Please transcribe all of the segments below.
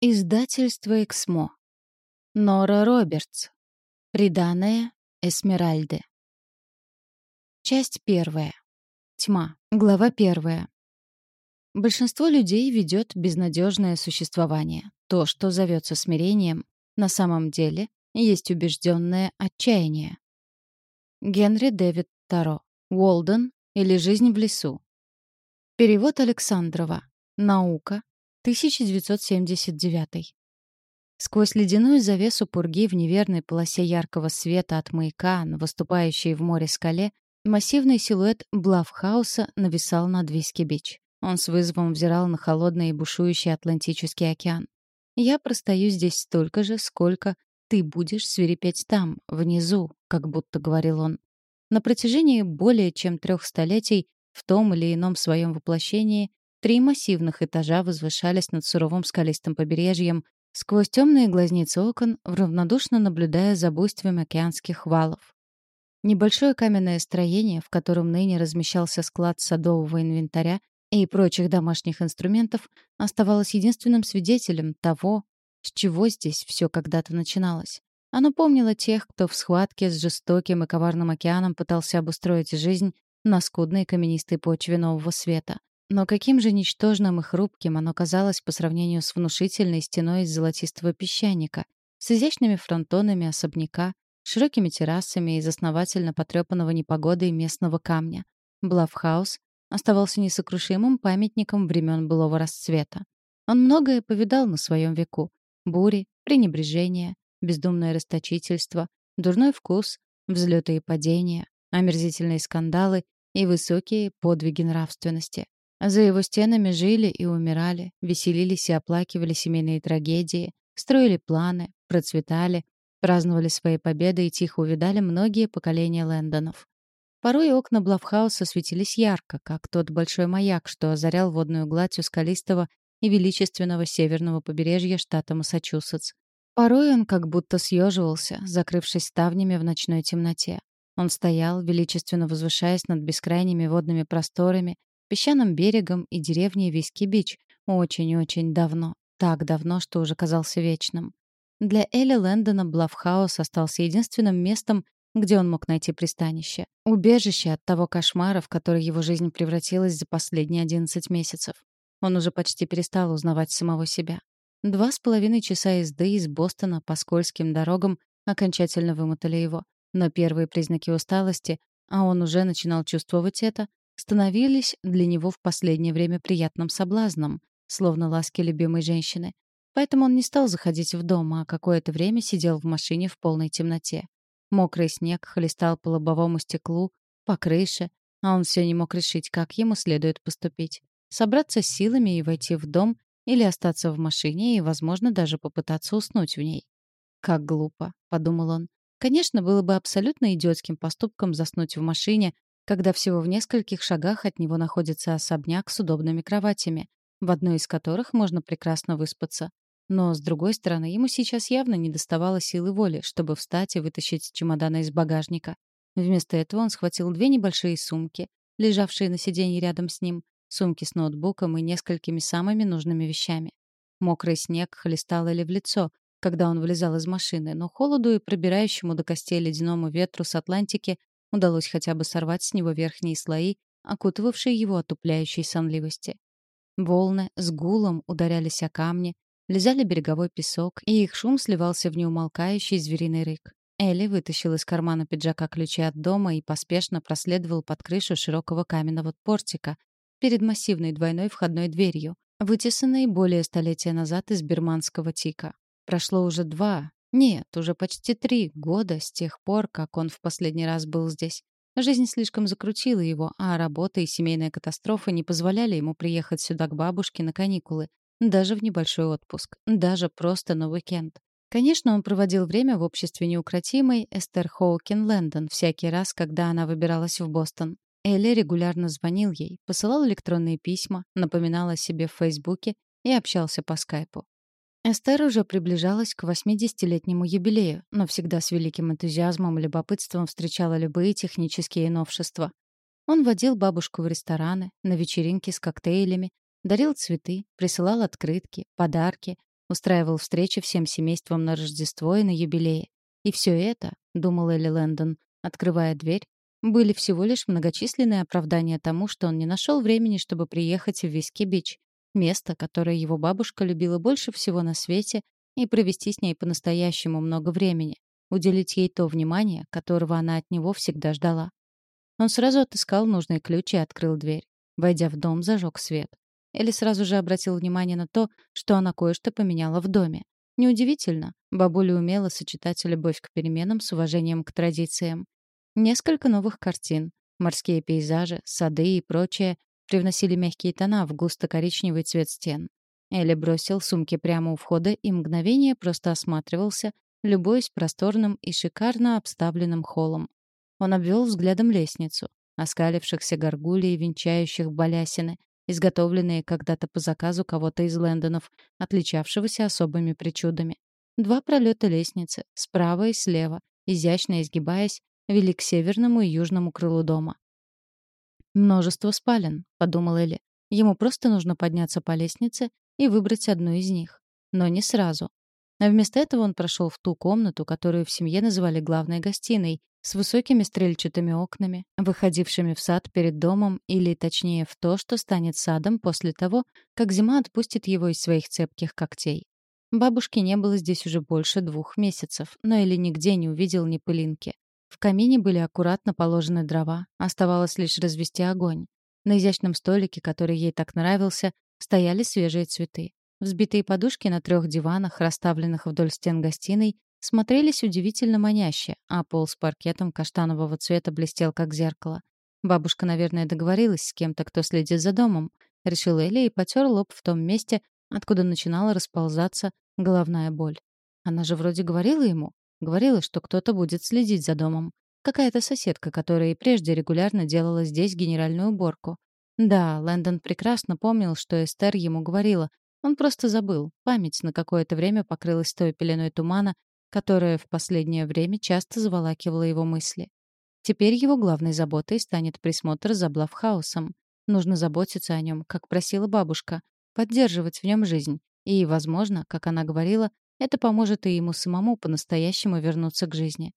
Издательство «Эксмо». Нора Робертс. Приданное Эсмеральды. Часть первая. Тьма. Глава первая. Большинство людей ведет безнадежное существование. То, что зовется смирением, на самом деле есть убежденное отчаяние. Генри Дэвид Таро. Уолден или «Жизнь в лесу». Перевод Александрова. Наука. 1979. Сквозь ледяную завесу пурги в неверной полосе яркого света от маяка на выступающей в море скале массивный силуэт Блафф-хауса нависал над Виски-Бич. Он с вызовом взирал на холодный и бушующий Атлантический океан. «Я простою здесь столько же, сколько ты будешь свирепеть там, внизу», как будто говорил он. На протяжении более чем трех столетий в том или ином своем воплощении Три массивных этажа возвышались над суровым скалистым побережьем, сквозь темные глазницы окон, равнодушно наблюдая за буйством океанских валов. Небольшое каменное строение, в котором ныне размещался склад садового инвентаря и прочих домашних инструментов, оставалось единственным свидетелем того, с чего здесь все когда-то начиналось. Оно помнило тех, кто в схватке с жестоким и коварным океаном пытался обустроить жизнь на скудной каменистой почве нового света. Но каким же ничтожным и хрупким оно казалось по сравнению с внушительной стеной из золотистого песчаника, с изящными фронтонами особняка, широкими террасами из основательно потрепанного непогодой местного камня. Блавхаус оставался несокрушимым памятником времен былого расцвета. Он многое повидал на своем веку. Бури, пренебрежение, бездумное расточительство, дурной вкус, взлеты и падения, омерзительные скандалы и высокие подвиги нравственности. За его стенами жили и умирали, веселились и оплакивали семейные трагедии, строили планы, процветали, праздновали свои победы и тихо увидали многие поколения Лэндонов. Порой окна Блавхауса светились ярко, как тот большой маяк, что озарял водную гладь у скалистого и величественного северного побережья штата Массачусетс. Порой он как будто съеживался, закрывшись ставнями в ночной темноте. Он стоял, величественно возвышаясь над бескрайними водными просторами, песчаным берегом и деревней Виски-Бич очень-очень давно. Так давно, что уже казался вечным. Для Эли Лэндона Блафф-хаус остался единственным местом, где он мог найти пристанище. Убежище от того кошмара, в который его жизнь превратилась за последние 11 месяцев. Он уже почти перестал узнавать самого себя. Два с половиной часа езды из Бостона по скользким дорогам окончательно вымотали его. Но первые признаки усталости, а он уже начинал чувствовать это, становились для него в последнее время приятным соблазном, словно ласки любимой женщины. Поэтому он не стал заходить в дом, а какое-то время сидел в машине в полной темноте. Мокрый снег хлестал по лобовому стеклу, по крыше, а он все не мог решить, как ему следует поступить. Собраться с силами и войти в дом или остаться в машине и, возможно, даже попытаться уснуть в ней. «Как глупо», — подумал он. Конечно, было бы абсолютно идиотским поступком заснуть в машине, когда всего в нескольких шагах от него находится особняк с удобными кроватями, в одной из которых можно прекрасно выспаться. Но, с другой стороны, ему сейчас явно не доставало силы воли, чтобы встать и вытащить чемоданы из багажника. Вместо этого он схватил две небольшие сумки, лежавшие на сиденье рядом с ним, сумки с ноутбуком и несколькими самыми нужными вещами. Мокрый снег хлестал Элли в лицо, когда он вылезал из машины, но холоду и пробирающему до костей ледяному ветру с Атлантики Удалось хотя бы сорвать с него верхние слои, окутывавшие его отупляющей сонливости. Волны с гулом ударялись о камни, лизали береговой песок, и их шум сливался в неумолкающий звериный рык. Элли вытащил из кармана пиджака ключи от дома и поспешно проследовал под крышу широкого каменного портика перед массивной двойной входной дверью, вытесанной более столетия назад из бирманского тика. Прошло уже два, нет, уже почти три года с тех пор, как он в последний раз был здесь. Жизнь слишком закрутила его, а работа и семейная катастрофа не позволяли ему приехать сюда к бабушке на каникулы, даже в небольшой отпуск, даже просто на уикенд. Конечно, он проводил время в обществе неукротимой Эстер Хоукен Лэндон всякий раз, когда она выбиралась в Бостон. Элли регулярно звонил ей, посылал электронные письма, напоминал о себе в Фейсбуке и общался по скайпу. Эстер уже приближалась к 80-летнему юбилею, но всегда с великим энтузиазмом и любопытством встречала любые технические новшества. Он водил бабушку в рестораны, на вечеринки с коктейлями, дарил цветы, присылал открытки, подарки, устраивал встречи всем семейством на Рождество и на юбилее. И все это, думал Эли Лэндон, открывая дверь, были всего лишь многочисленные оправдания тому, что он не нашел времени, чтобы приехать в Виски-Бич, место, которое его бабушка любила больше всего на свете, и провести с ней по-настоящему много времени, уделить ей то внимание, которого она от него всегда ждала. Он сразу отыскал нужный ключ и открыл дверь. Войдя в дом, зажег свет. Элли сразу же обратил внимание на то, что она кое-что поменяла в доме. Неудивительно, бабуля умела сочетать любовь к переменам с уважением к традициям. Несколько новых картин, морские пейзажи, сады и прочее привносили мягкие тона в густо-коричневый цвет стен. Элли бросил сумки прямо у входа и мгновение просто осматривался, любуясь просторным и шикарно обставленным холлом. Он обвел взглядом лестницу, оскалившихся горгулей, венчающих балясины, изготовленные когда-то по заказу кого-то из Лэндонов, отличавшегося особыми причудами. Два пролета лестницы, справа и слева, изящно изгибаясь, вели к северному и южному крылу дома. «Множество спален», — подумал Элли. Ему просто нужно подняться по лестнице и выбрать одну из них. Но не сразу. А вместо этого он прошел в ту комнату, которую в семье называли главной гостиной, с высокими стрельчатыми окнами, выходившими в сад перед домом или, точнее, в то, что станет садом после того, как зима отпустит его из своих цепких когтей. Бабушки не было здесь уже больше двух месяцев, но Или нигде не увидел ни пылинки. В камине были аккуратно положены дрова, оставалось лишь развести огонь. На изящном столике, который ей так нравился, стояли свежие цветы. Взбитые подушки на трех диванах, расставленных вдоль стен гостиной, смотрелись удивительно маняще, а пол с паркетом каштанового цвета блестел как зеркало. Бабушка, наверное, договорилась с кем-то, кто следит за домом, решил Элли и потер лоб в том месте, откуда начинала расползаться головная боль. Она же вроде говорила ему, говорила, что кто-то будет следить за домом. Какая-то соседка, которая и прежде регулярно делала здесь генеральную уборку. Да, Лэндон прекрасно помнил, что Эстер ему говорила, он просто забыл. Память на какое-то время покрылась той пеленой тумана, которая в последнее время часто заволакивала его мысли. Теперь его главной заботой станет присмотр за Блавхаусом. Нужно заботиться о нем, как просила бабушка, поддерживать в нем жизнь. И, возможно, как она говорила, это поможет и ему самому по-настоящему вернуться к жизни.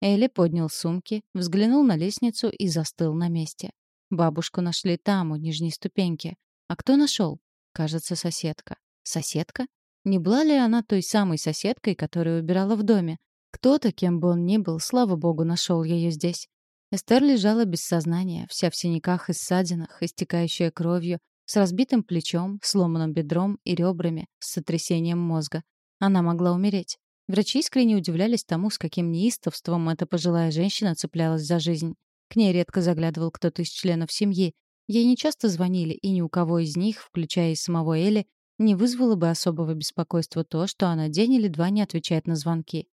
Элли поднял сумки, взглянул на лестницу и застыл на месте. Бабушку нашли там, у нижней ступеньки. А кто нашел? Кажется, соседка. Соседка? Не была ли она той самой соседкой, которая убирала в доме? Кто-то, кем бы он ни был, слава богу, нашел ее здесь. Эстер лежала без сознания, вся в синяках и ссадинах, истекающая кровью, с разбитым плечом, сломанным бедром и ребрами, с сотрясением мозга. Она могла умереть. Врачи искренне удивлялись тому, с каким неистовством эта пожилая женщина цеплялась за жизнь. К ней редко заглядывал кто-то из членов семьи, Ей нечасто звонили, и ни у кого из них, включая и самого Элли, не вызвало бы особого беспокойства то, что она день или два не отвечает на звонки.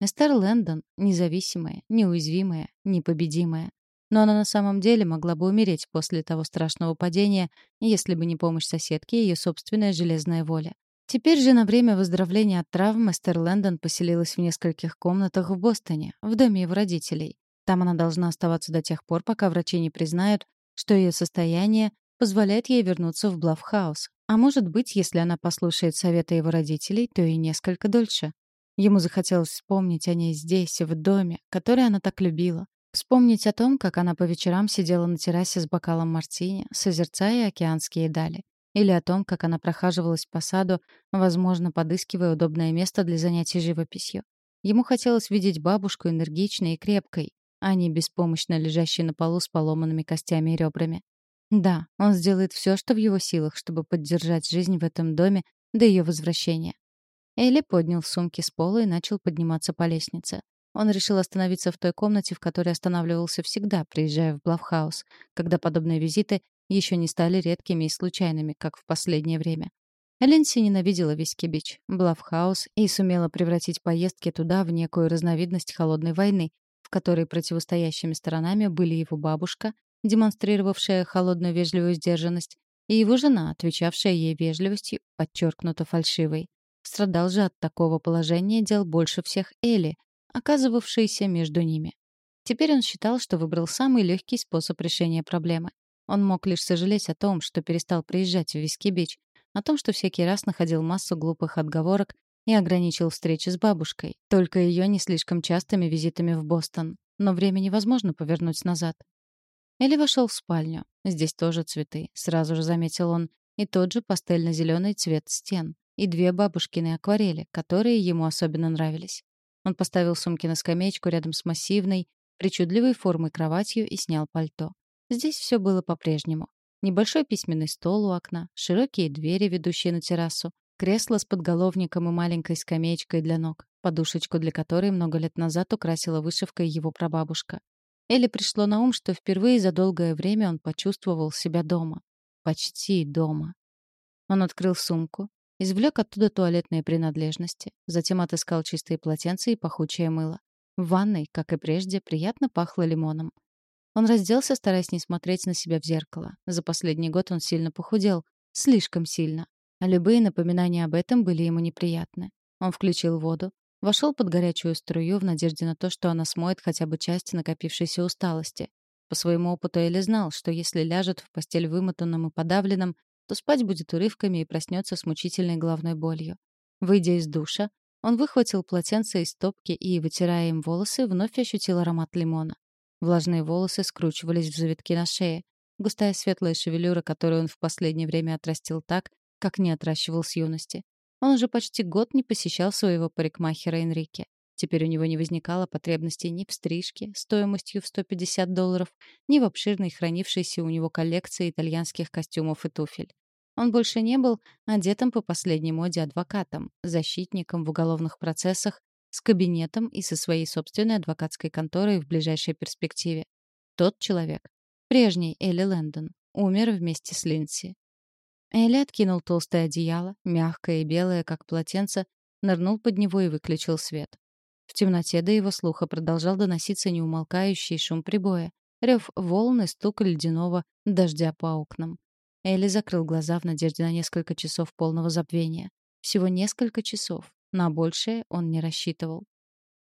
Эстер Лэндон — независимая, неуязвимая, непобедимая. Но она на самом деле могла бы умереть после того страшного падения, если бы не помощь соседки и ее собственная железная воля. Теперь же на время выздоровления от травм Эстер Лэндон поселилась в нескольких комнатах в Бостоне, в доме его родителей. Там она должна оставаться до тех пор, пока врачи не признают, что ее состояние позволяет ей вернуться в Блавхаус. А может быть, если она послушает совета его родителей, то и несколько дольше. Ему захотелось вспомнить о ней здесь, в доме, который она так любила. Вспомнить о том, как она по вечерам сидела на террасе с бокалом мартини, созерцая океанские дали. Или о том, как она прохаживалась по саду, возможно, подыскивая удобное место для занятий живописью. Ему хотелось видеть бабушку энергичной и крепкой, а не беспомощно лежащий на полу с поломанными костями и ребрами. Да, он сделает все, что в его силах, чтобы поддержать жизнь в этом доме до ее возвращения. Элли поднял сумки с пола и начал подниматься по лестнице. Он решил остановиться в той комнате, в которой останавливался всегда, приезжая в Блафф-хаус, когда подобные визиты еще не стали редкими и случайными, как в последнее время. Линдси ненавидела Виски-Бич, Блафф-хаус и сумела превратить поездки туда в некую разновидность холодной войны, в которой противостоящими сторонами были его бабушка, демонстрировавшая холодную вежливую сдержанность, и его жена, отвечавшая ей вежливостью, подчеркнуто фальшивой. Страдал же от такого положения дел больше всех Эли, оказывавшийся между ними. Теперь он считал, что выбрал самый легкий способ решения проблемы. Он мог лишь сожалеть о том, что перестал приезжать в Виски-Бич, О том, что всякий раз находил массу глупых отговорок и ограничил встречи с бабушкой, только ее не слишком частыми визитами в Бостон. Но время невозможно повернуть назад. Эли вошел в спальню. Здесь тоже цветы, сразу же заметил он, и тот же пастельно-зеленый цвет стен, и две бабушкины акварели, которые ему особенно нравились. Он поставил сумки на скамеечку рядом с массивной, причудливой формой кроватью и снял пальто. Здесь все было по-прежнему. Небольшой письменный стол у окна, широкие двери, ведущие на террасу, кресло с подголовником и маленькой скамеечкой для ног, подушечку для которой много лет назад украсила вышивкой его прабабушка. Элли пришло на ум, что впервые за долгое время он почувствовал себя дома. Почти дома. Он открыл сумку, извлек оттуда туалетные принадлежности, затем отыскал чистые полотенца и пахучее мыло. В ванной, как и прежде, приятно пахло лимоном. Он разделся, стараясь не смотреть на себя в зеркало. За последний год он сильно похудел. Слишком сильно. А любые напоминания об этом были ему неприятны. Он включил воду, вошел под горячую струю в надежде на то, что она смоет хотя бы часть накопившейся усталости. По своему опыту Элли знал, что если ляжет в постель вымотанным и подавленным, то спать будет урывками и проснется с мучительной головной болью. Выйдя из душа, он выхватил полотенце из стопки и, вытирая им волосы, вновь ощутил аромат лимона. Влажные волосы скручивались в завитки на шее. Густая светлая шевелюра, которую он в последнее время отрастил так, как не отращивал с юности. Он уже почти год не посещал своего парикмахера Энрике. Теперь у него не возникало потребности ни в стрижке стоимостью в 150 долларов, ни в обширной хранившейся у него коллекции итальянских костюмов и туфель. Он больше не был одетым по последней моде адвокатом, защитником в уголовных процессах, с кабинетом и со своей собственной адвокатской конторой в ближайшей перспективе. Тот человек, прежний Элли Лэндон, умер вместе с Линси. Элли откинул толстое одеяло, мягкое и белое, как полотенце, нырнул под него и выключил свет. В темноте до его слуха продолжал доноситься неумолкающий шум прибоя, рев волн и стук ледяного дождя по окнам. Элли закрыл глаза в надежде на несколько часов полного забвения. Всего несколько часов. На большее он не рассчитывал.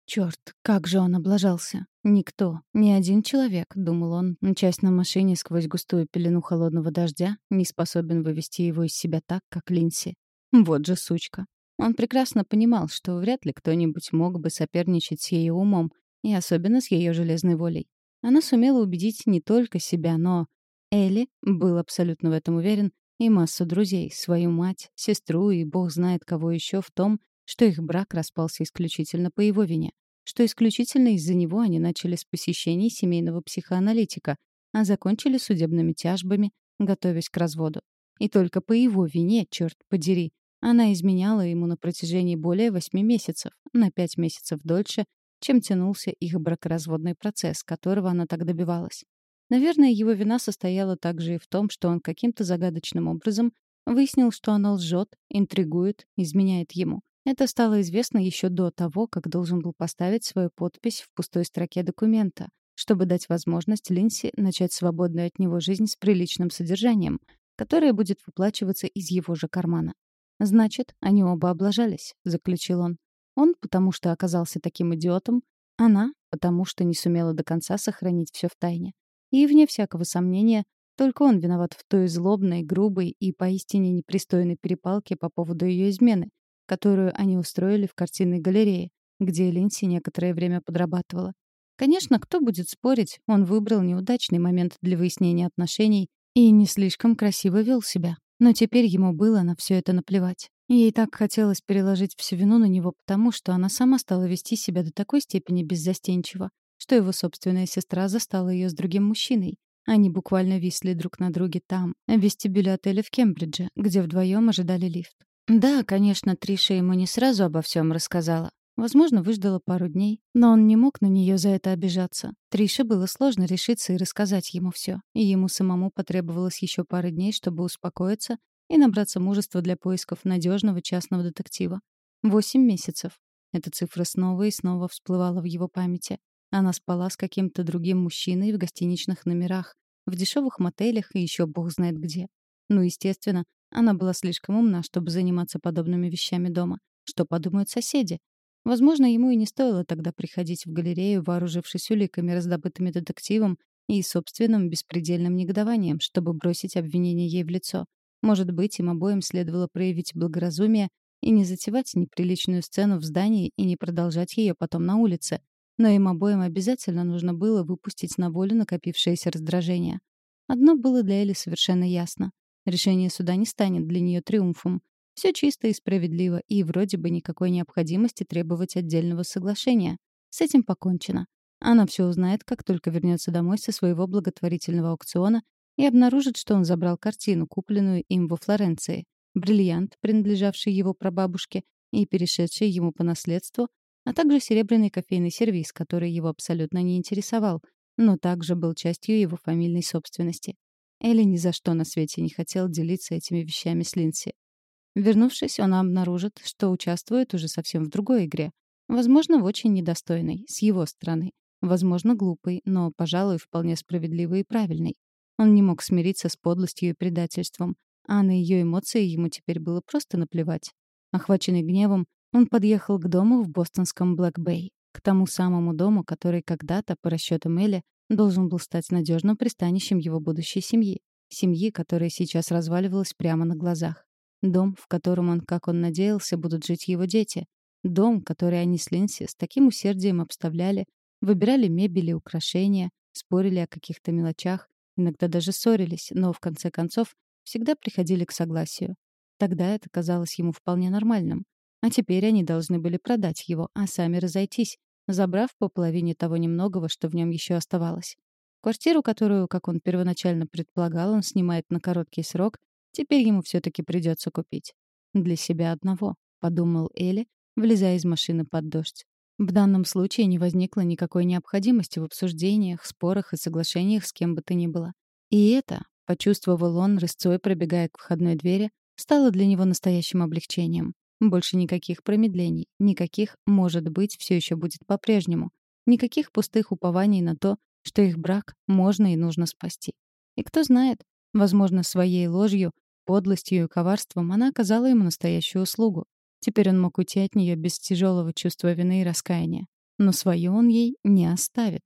Черт, как же он облажался. Никто, ни один человек, думал он, мчась на машине сквозь густую пелену холодного дождя, не способен вывести его из себя так, как Линси. Вот же сучка. Он прекрасно понимал, что вряд ли кто-нибудь мог бы соперничать с ее умом, и особенно с ее железной волей. Она сумела убедить не только себя, но Элли был абсолютно в этом уверен, и массу друзей, свою мать, сестру и бог знает кого еще в том, что их брак распался исключительно по его вине, что исключительно из-за него они начали с посещений семейного психоаналитика, а закончили судебными тяжбами, готовясь к разводу. И только по его вине, черт подери, она изменяла ему на протяжении более восьми месяцев, на пять месяцев дольше, чем тянулся их бракоразводный процесс, которого она так добивалась. Наверное, его вина состояла также и в том, что он каким-то загадочным образом выяснил, что она лжет, интригует, изменяет ему. Это стало известно еще до того, как должен был поставить свою подпись в пустой строке документа, чтобы дать возможность Линси начать свободную от него жизнь с приличным содержанием, которое будет выплачиваться из его же кармана. «Значит, они оба облажались», — заключил он. Он, потому что оказался таким идиотом, она, потому что не сумела до конца сохранить все в тайне. И, вне всякого сомнения, только он виноват в той злобной, грубой и поистине непристойной перепалке по поводу ее измены, которую они устроили в картинной галерее, где Линси некоторое время подрабатывала. Конечно, кто будет спорить, он выбрал неудачный момент для выяснения отношений и не слишком красиво вел себя. Но теперь ему было на все это наплевать. Ей так хотелось переложить всю вину на него, потому что она сама стала вести себя до такой степени беззастенчиво, что его собственная сестра застала ее с другим мужчиной. Они буквально висли друг на друге там, в вестибюле отеля в Кембридже, где вдвоем ожидали лифт. Да, конечно, Триша ему не сразу обо всем рассказала. Возможно, выждала пару дней, но он не мог на нее за это обижаться. Трише было сложно решиться и рассказать ему все, и ему самому потребовалось еще пары дней, чтобы успокоиться и набраться мужества для поисков надежного частного детектива. Восемь месяцев. Эта цифра снова и снова всплывала в его памяти. Она спала с каким-то другим мужчиной в гостиничных номерах, в дешевых мотелях и еще бог знает где. Ну, естественно, она была слишком умна, чтобы заниматься подобными вещами дома. Что подумают соседи? Возможно, ему и не стоило тогда приходить в галерею, вооружившись уликами, раздобытыми детективом, и собственным беспредельным негодованием, чтобы бросить обвинение ей в лицо. Может быть, им обоим следовало проявить благоразумие и не затевать неприличную сцену в здании и не продолжать ее потом на улице. Но им обоим обязательно нужно было выпустить на волю накопившееся раздражение. Одно было для Эли совершенно ясно. Решение суда не станет для нее триумфом. Все чисто и справедливо, и вроде бы никакой необходимости требовать отдельного соглашения. С этим покончено. Она все узнает, как только вернется домой со своего благотворительного аукциона и обнаружит, что он забрал картину, купленную им во Флоренции, бриллиант, принадлежавший его прабабушке и перешедший ему по наследству, а также серебряный кофейный сервиз, который его абсолютно не интересовал, но также был частью его фамильной собственности. Элли ни за что на свете не хотел делиться этими вещами с Линси. Вернувшись, он обнаружит, что участвует уже совсем в другой игре. Возможно, в очень недостойной, с его стороны. Возможно, глупой, но, пожалуй, вполне справедливой и правильной. Он не мог смириться с подлостью и предательством, а на ее эмоции ему теперь было просто наплевать. Охваченный гневом, он подъехал к дому в бостонском Блэк-Бэй, к тому самому дому, который когда-то, по расчетам Элли, должен был стать надежным пристанищем его будущей семьи. Семьи, которая сейчас разваливалась прямо на глазах. Дом, в котором он, как он надеялся, будут жить его дети. Дом, который они с Линси с таким усердием обставляли, выбирали мебель и украшения, спорили о каких-то мелочах, иногда даже ссорились, но в конце концов всегда приходили к согласию. Тогда это казалось ему вполне нормальным. А теперь они должны были продать его, а сами разойтись, забрав по половине того немногого, что в нем еще оставалось. Квартиру, которую, как он первоначально предполагал, он снимает на короткий срок, теперь ему все-таки придется купить. Для себя одного, подумал Элли, влезая из машины под дождь. В данном случае не возникло никакой необходимости в обсуждениях, спорах и соглашениях с кем бы то ни было. И это, почувствовал он, рысцой пробегая к входной двери, стало для него настоящим облегчением. Больше никаких промедлений, никаких «может быть, все еще будет по-прежнему», никаких пустых упований на то, что их брак можно и нужно спасти. И кто знает, возможно, своей ложью, подлостью и коварством она оказала ему настоящую услугу. Теперь он мог уйти от нее без тяжелого чувства вины и раскаяния. Но свое он ей не оставит.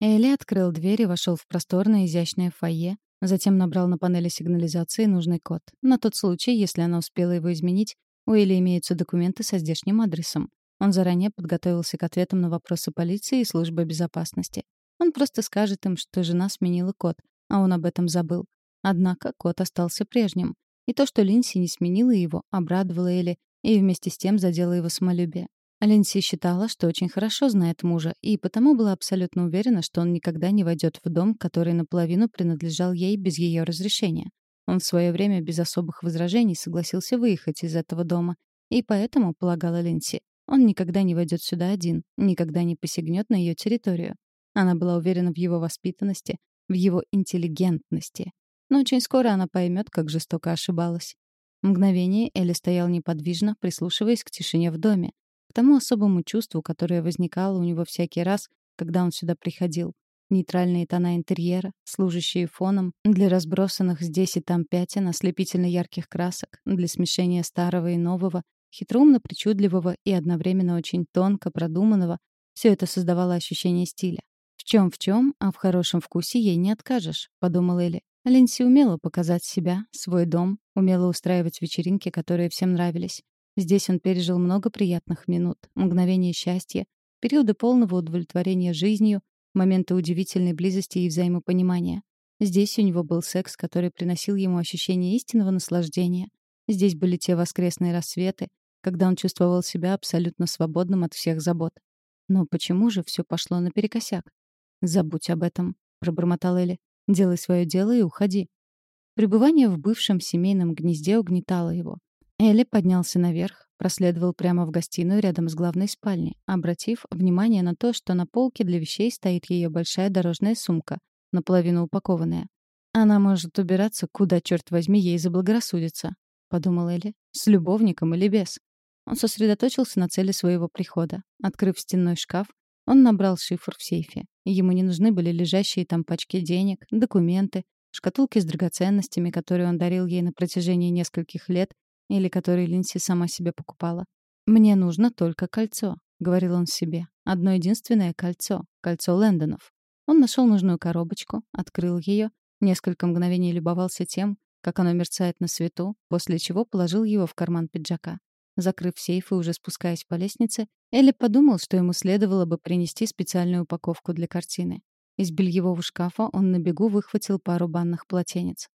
Элли открыл дверь и вошел в просторное изящное фойе, затем набрал на панели сигнализации нужный код. На тот случай, если она успела его изменить, у Элли имеются документы со здешним адресом. Он заранее подготовился к ответам на вопросы полиции и службы безопасности. Он просто скажет им, что жена сменила код, а он об этом забыл. Однако код остался прежним. И то, что Линси не сменила его, обрадовало Элли и вместе с тем задело его самолюбие. Линси считала, что очень хорошо знает мужа, и потому была абсолютно уверена, что он никогда не войдет в дом, который наполовину принадлежал ей без ее разрешения. Он в свое время без особых возражений согласился выехать из этого дома. И поэтому, полагала Линси, он никогда не войдет сюда один, никогда не посягнет на ее территорию. Она была уверена в его воспитанности, в его интеллигентности. Но очень скоро она поймет, как жестоко ошибалась. Мгновение Элли стоял неподвижно, прислушиваясь к тишине в доме, к тому особому чувству, которое возникало у него всякий раз, когда он сюда приходил. Нейтральные тона интерьера, служащие фоном для разбросанных здесь и там пятен ослепительно ярких красок, для смешения старого и нового, хитроумно-причудливого и одновременно очень тонко продуманного, все это создавало ощущение стиля. В чем в чем, а в хорошем вкусе ей не откажешь, подумала Элли. Линси умела показать себя, свой дом, умела устраивать вечеринки, которые всем нравились. Здесь он пережил много приятных минут, мгновения счастья, периоды полного удовлетворения жизнью, моменты удивительной близости и взаимопонимания. Здесь у него был секс, который приносил ему ощущение истинного наслаждения. Здесь были те воскресные рассветы, когда он чувствовал себя абсолютно свободным от всех забот. Но почему же все пошло наперекосяк? «Забудь об этом», — пробормотал Элли. «Делай свое дело и уходи». Пребывание в бывшем семейном гнезде угнетало его. Элли поднялся наверх, проследовал прямо в гостиную рядом с главной спальней, обратив внимание на то, что на полке для вещей стоит ее большая дорожная сумка, наполовину упакованная. «Она может убираться, куда, черт возьми, ей заблагорассудится», — подумал Элли, — «с любовником или без». Он сосредоточился на цели своего прихода. Открыв стенной шкаф, он набрал шифр в сейфе. Ему не нужны были лежащие там пачки денег, документы, шкатулки с драгоценностями, которые он дарил ей на протяжении нескольких лет, или который Линси сама себе покупала. «Мне нужно только кольцо», — говорил он себе. «Одно единственное кольцо. Кольцо Лэндонов». Он нашел нужную коробочку, открыл ее, несколько мгновений любовался тем, как оно мерцает на свету, после чего положил его в карман пиджака. Закрыв сейф и уже спускаясь по лестнице, Элли подумал, что ему следовало бы принести специальную упаковку для картины. Из бельевого шкафа он на бегу выхватил пару банных полотенец.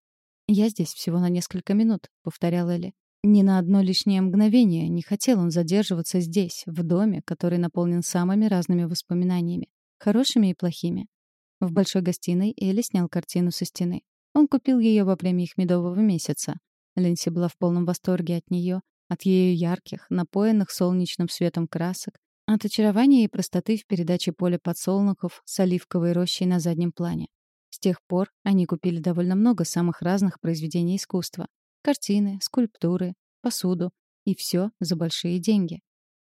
«Я здесь всего на несколько минут», — повторял Элли. Ни на одно лишнее мгновение не хотел он задерживаться здесь, в доме, который наполнен самыми разными воспоминаниями, хорошими и плохими. В большой гостиной Элли снял картину со стены. Он купил ее во время их медового месяца. Линси была в полном восторге от нее, от ее ярких, напоенных солнечным светом красок, от очарования и простоты в передаче поля подсолнухов с оливковой рощей на заднем плане. С тех пор они купили довольно много самых разных произведений искусства. Картины, скульптуры, посуду. И все за большие деньги.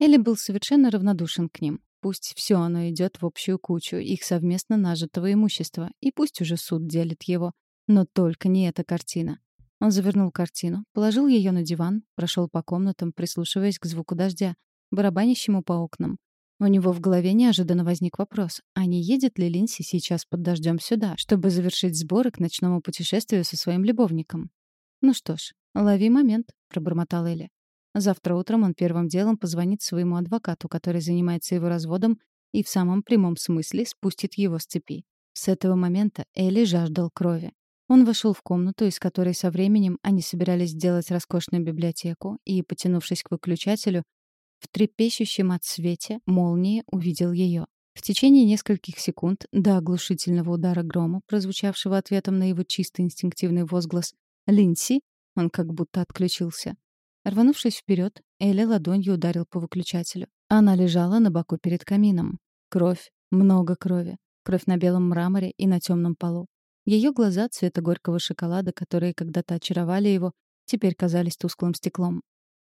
Элли был совершенно равнодушен к ним. Пусть все оно идет в общую кучу их совместно нажитого имущества, и пусть уже суд делит его. Но только не эта картина. Он завернул картину, положил ее на диван, прошел по комнатам, прислушиваясь к звуку дождя, барабанящему по окнам. У него в голове неожиданно возник вопрос, а не едет ли Линси сейчас под дождем сюда, чтобы завершить сборы к ночному путешествию со своим любовником? «Ну что ж, лови момент», — пробормотал Элли. Завтра утром он первым делом позвонит своему адвокату, который занимается его разводом, и в самом прямом смысле спустит его с цепи. С этого момента Элли жаждал крови. Он вошел в комнату, из которой со временем они собирались сделать роскошную библиотеку, и, потянувшись к выключателю, в трепещущем от свете молнии увидел ее. В течение нескольких секунд до оглушительного удара грома, прозвучавшего ответом на его чисто инстинктивный возглас «Линси», он как будто отключился. Рванувшись вперед, Элли ладонью ударил по выключателю. Она лежала на боку перед камином. Кровь, много крови. Кровь на белом мраморе и на темном полу. Ее глаза цвета горького шоколада, которые когда-то очаровали его, теперь казались тусклым стеклом.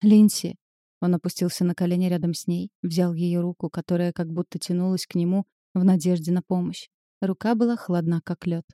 «Линси!» Он опустился на колени рядом с ней, взял ее руку, которая как будто тянулась к нему в надежде на помощь. Рука была холодна, как лед.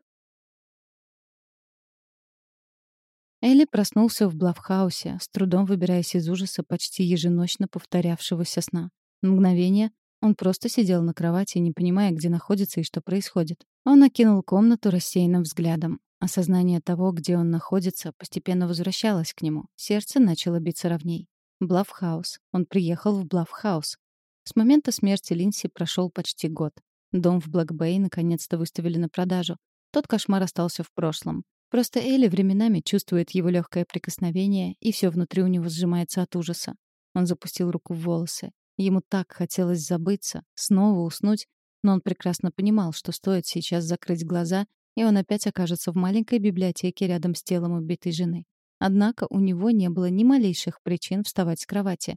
Элли проснулся в Блавхаусе, с трудом выбираясь из ужаса почти еженочно повторявшегося сна. На мгновение он просто сидел на кровати, не понимая, где находится и что происходит. Он окинул комнату рассеянным взглядом. Осознание того, где он находится, постепенно возвращалось к нему. Сердце начало биться ровней. Блафф-хаус. Он приехал в Блафф-хаус. С момента смерти Линдси прошел почти год. Дом в Бэк-Бэй наконец-то выставили на продажу. Тот кошмар остался в прошлом. Просто Эли временами чувствует его легкое прикосновение, и все внутри у него сжимается от ужаса. Он запустил руку в волосы. Ему так хотелось забыться, снова уснуть, но он прекрасно понимал, что стоит сейчас закрыть глаза, и он опять окажется в маленькой библиотеке рядом с телом убитой жены. Однако у него не было ни малейших причин вставать с кровати.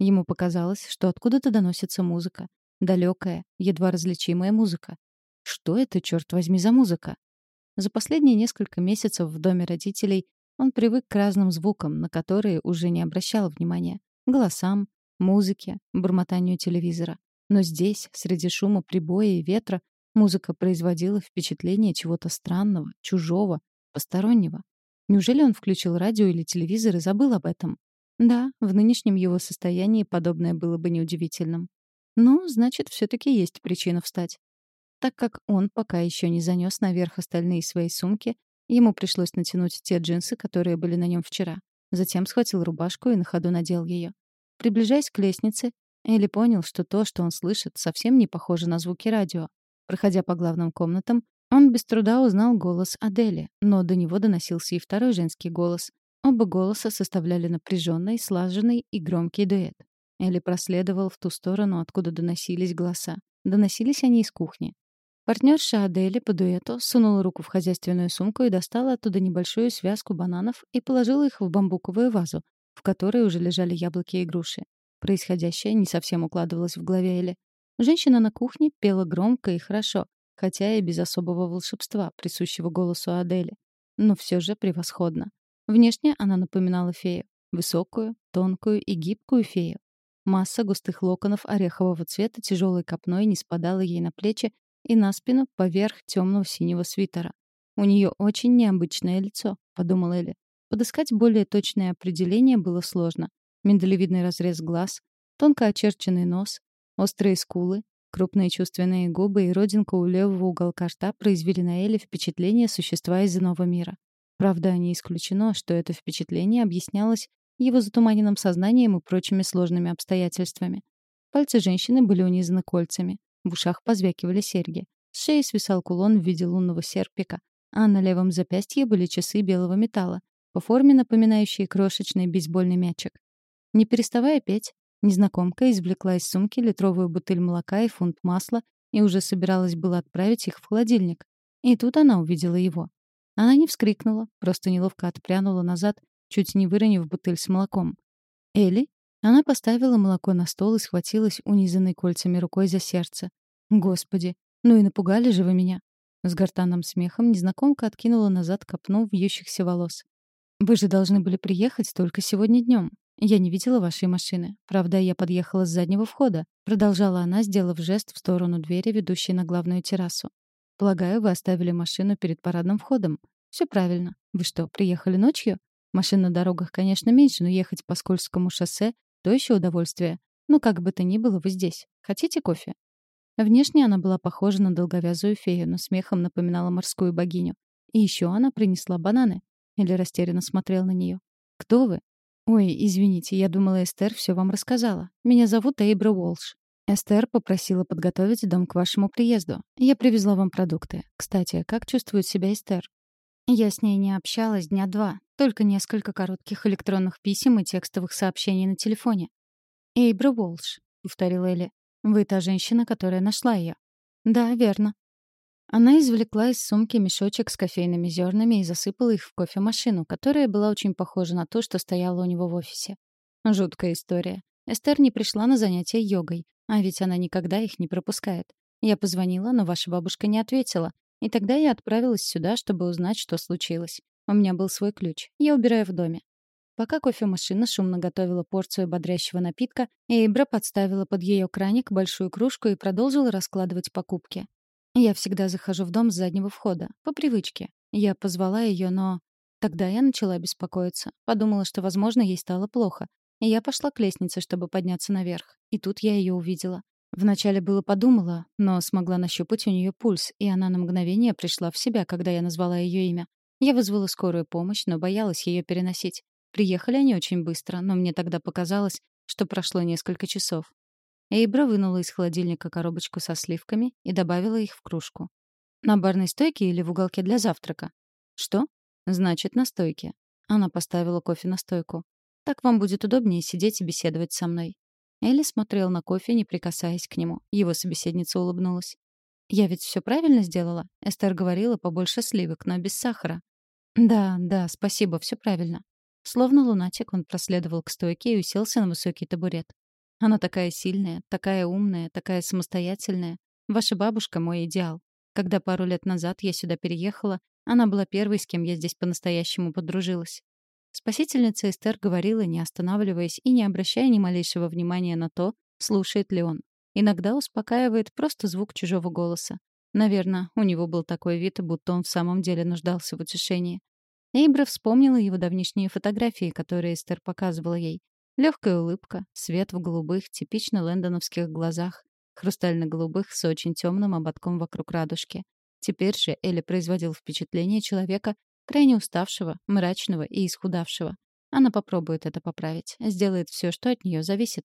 Ему показалось, что откуда-то доносится музыка. Далекая, едва различимая музыка. Что это, черт возьми, за музыка? За последние несколько месяцев в доме родителей он привык к разным звукам, на которые уже не обращал внимания. Голосам, музыке, бормотанию телевизора. Но здесь, среди шума прибоя и ветра, музыка производила впечатление чего-то странного, чужого, постороннего. Неужели он включил радио или телевизор и забыл об этом? Да, в нынешнем его состоянии подобное было бы неудивительным. Ну, значит, все таки есть причина встать. Так как он пока еще не занес наверх остальные свои сумки, ему пришлось натянуть те джинсы, которые были на нем вчера. Затем схватил рубашку и на ходу надел ее. Приближаясь к лестнице, Элли понял, что то, что он слышит, совсем не похоже на звуки радио. Проходя по главным комнатам, он без труда узнал голос Адели, но до него доносился и второй женский голос. Оба голоса составляли напряженный, слаженный и громкий дуэт. Элли проследовал в ту сторону, откуда доносились голоса. Доносились они из кухни. Партнерша Адели по дуэту сунула руку в хозяйственную сумку и достала оттуда небольшую связку бананов и положила их в бамбуковую вазу, в которой уже лежали яблоки и груши. Происходящее не совсем укладывалось в голове Эли. Женщина на кухне пела громко и хорошо, хотя и без особого волшебства, присущего голосу Адели. Но все же превосходно. Внешне она напоминала фею. Высокую, тонкую и гибкую фею. Масса густых локонов орехового цвета тяжелой копной не спадала ей на плечи и на спину поверх темного синего свитера. «У нее очень необычное лицо», — подумала Элли. Подыскать более точное определение было сложно. Миндалевидный разрез глаз, тонко очерченный нос, острые скулы, крупные чувственные губы и родинка у левого уголка рта произвели на Элли впечатление существа из иного мира. Правда, не исключено, что это впечатление объяснялось его затуманенным сознанием и прочими сложными обстоятельствами. Пальцы женщины были унизаны кольцами, в ушах позвякивали серьги, с шеи свисал кулон в виде лунного серпика, а на левом запястье были часы белого металла, по форме напоминающие крошечный бейсбольный мячик. Не переставая петь, незнакомка извлекла из сумки литровую бутыль молока и фунт масла и уже собиралась было отправить их в холодильник. И тут она увидела его. Она не вскрикнула, просто неловко отпрянула назад, чуть не выронив бутыль с молоком. «Элли?» Она поставила молоко на стол и схватилась унизанной кольцами рукой за сердце. «Господи, ну и напугали же вы меня!» С гортанным смехом незнакомка откинула назад копну вьющихся волос. «Вы же должны были приехать только сегодня днем. Я не видела вашей машины. Правда, я подъехала с заднего входа», продолжала она, сделав жест в сторону двери, ведущей на главную террасу. «Полагаю, вы оставили машину перед парадным входом. Все правильно. Вы что, приехали ночью? Машин на дорогах, конечно, меньше, но ехать по скользкому шоссе — то еще удовольствие. Ну, как бы то ни было, вы здесь. Хотите кофе?» Внешне она была похожа на долговязую фею, но смехом напоминала морскую богиню. И еще она принесла бананы. Или растерянно смотрел на нее. «Кто вы?» «Ой, извините, я думала, Эстер все вам рассказала. Меня зовут Эйбра Уолш. Эстер попросила подготовить дом к вашему приезду. Я привезла вам продукты. Кстати, как чувствует себя Эстер?» Я с ней не общалась дня два, только несколько коротких электронных писем и текстовых сообщений на телефоне. «Эйбра Уолш», — повторила Элли. «Вы та женщина, которая нашла ее». «Да, верно». Она извлекла из сумки мешочек с кофейными зернами и засыпала их в кофемашину, которая была очень похожа на то, что стояло у него в офисе. Жуткая история. Эстер не пришла на занятия йогой, а ведь она никогда их не пропускает. Я позвонила, но ваша бабушка не ответила. И тогда я отправилась сюда, чтобы узнать, что случилось. У меня был свой ключ. Я убираю в доме. Пока кофемашина шумно готовила порцию бодрящего напитка, Эйбра подставила под ее краник большую кружку и продолжила раскладывать покупки. Я всегда захожу в дом с заднего входа, по привычке. Я позвала ее, но... Тогда я начала беспокоиться. Подумала, что, возможно, ей стало плохо. Я пошла к лестнице, чтобы подняться наверх. И тут я ее увидела. Вначале было подумала, но смогла нащупать у нее пульс, и она на мгновение пришла в себя, когда я назвала ее имя. Я вызвала скорую помощь, но боялась ее переносить. Приехали они очень быстро, но мне тогда показалось, что прошло несколько часов. Эйбра вынула из холодильника коробочку со сливками и добавила их в кружку. «На барной стойке или в уголке для завтрака?» «Что?» «Значит, на стойке». Она поставила кофе на стойку. «Так вам будет удобнее сидеть и беседовать со мной». Элли смотрел на кофе, не прикасаясь к нему. Его собеседница улыбнулась. «Я ведь все правильно сделала?» Эстер говорила побольше сливок, но без сахара. «Да, да, спасибо, все правильно». Словно лунатик, он проследовал к стойке и уселся на высокий табурет. Она такая сильная, такая умная, такая самостоятельная. Ваша бабушка — мой идеал. Когда пару лет назад я сюда переехала, она была первой, с кем я здесь по-настоящему подружилась. Спасительница Эстер говорила, не останавливаясь и не обращая ни малейшего внимания на то, слушает ли он. Иногда успокаивает просто звук чужого голоса. Наверное, у него был такой вид, будто он в самом деле нуждался в утешении. Эйбра вспомнила его давнишние фотографии, которые Эстер показывала ей. Легкая улыбка, свет в голубых, типично лэндоновских глазах, хрустально-голубых с очень темным ободком вокруг радужки. Теперь же Элли производил впечатление человека, крайне уставшего, мрачного и исхудавшего. Она попробует это поправить, сделает все, что от нее зависит.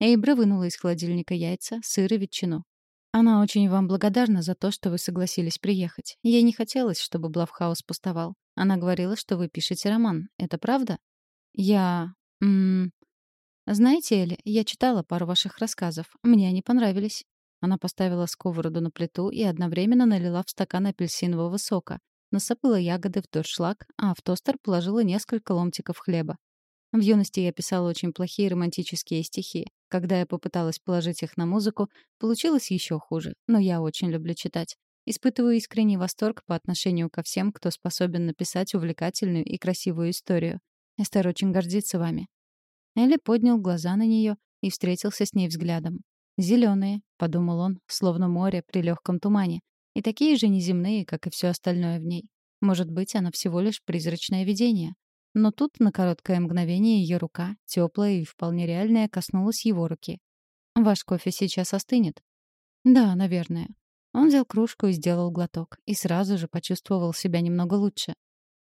Эйбра вынула из холодильника яйца, сыр и ветчину. Она очень вам благодарна за то, что вы согласились приехать. Ей не хотелось, чтобы Блавхаус пустовал. Она говорила, что вы пишете роман. Это правда? Я... М Знаете, Элли, я читала пару ваших рассказов. Мне они понравились. Она поставила сковороду на плиту и одновременно налила в стакан апельсинового сока, насыпала ягоды в доршлаг, а в тостер положила несколько ломтиков хлеба. В юности я писала очень плохие романтические стихи. Когда я попыталась положить их на музыку, получилось еще хуже, но я очень люблю читать. Испытываю искренний восторг по отношению ко всем, кто способен написать увлекательную и красивую историю. Эстер очень гордится вами». Элли поднял глаза на нее и встретился с ней взглядом. «Зеленые», — подумал он, словно море при легком тумане, и такие же неземные, как и все остальное в ней. Может быть, она всего лишь призрачное видение. Но тут на короткое мгновение ее рука, теплая и вполне реальная, коснулась его руки. «Ваш кофе сейчас остынет?» «Да, наверное». Он взял кружку и сделал глоток, и сразу же почувствовал себя немного лучше.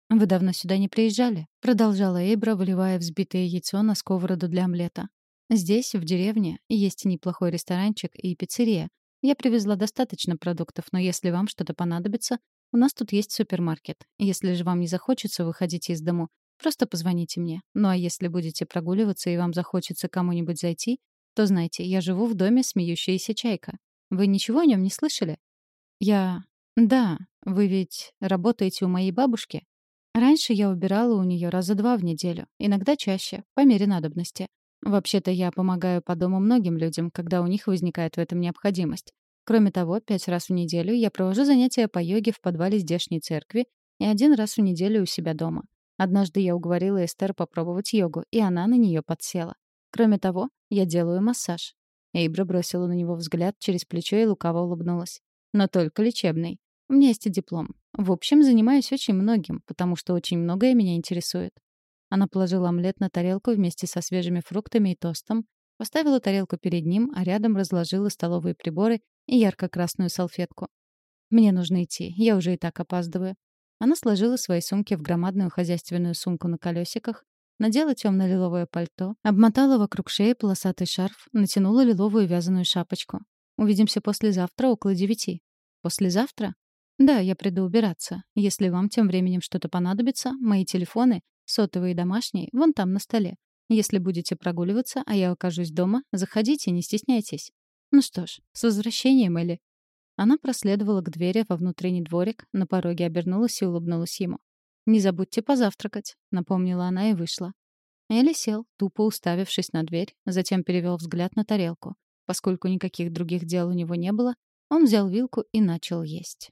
«Вы давно сюда не приезжали?» — продолжала Эйбра, выливая взбитое яйцо на сковороду для омлета. «Здесь, в деревне, есть неплохой ресторанчик и пиццерия. Я привезла достаточно продуктов, но если вам что-то понадобится, у нас тут есть супермаркет. Если же вам не захочется выходить из дому, просто позвоните мне. Ну а если будете прогуливаться и вам захочется кому-нибудь зайти, то знайте, я живу в доме смеющаяся чайка. Вы ничего о нем не слышали? Я... Да, вы ведь работаете у моей бабушки? Раньше я убирала у нее раза два в неделю, иногда чаще, по мере надобности. Вообще-то я помогаю по дому многим людям, когда у них возникает в этом необходимость. Кроме того, пять раз в неделю я провожу занятия по йоге в подвале здешней церкви и один раз в неделю у себя дома. Однажды я уговорила Эстер попробовать йогу, и она на нее подсела. Кроме того, я делаю массаж. Эйбра бросила на него взгляд через плечо и лукаво улыбнулась. Но только лечебный. У меня есть и диплом. В общем, занимаюсь очень многим, потому что очень многое меня интересует. Она положила омлет на тарелку вместе со свежими фруктами и тостом, поставила тарелку перед ним, а рядом разложила столовые приборы и ярко-красную салфетку. «Мне нужно идти, я уже и так опаздываю». Она сложила свои сумки в громадную хозяйственную сумку на колесиках, надела темно-лиловое пальто, обмотала вокруг шеи полосатый шарф, натянула лиловую вязаную шапочку. «Увидимся послезавтра около девяти». «Послезавтра?» «Да, я приду убираться. Если вам тем временем что-то понадобится, мои телефоны, сотовые домашние, вон там на столе. Если будете прогуливаться, а я окажусь дома, заходите, не стесняйтесь. Ну что ж, с возвращением, Элли. Она проследовала к двери во внутренний дворик, на пороге обернулась и улыбнулась ему. «Не забудьте позавтракать», — напомнила она и вышла. Элли сел, тупо уставившись на дверь, затем перевел взгляд на тарелку. Поскольку никаких других дел у него не было, он взял вилку и начал есть.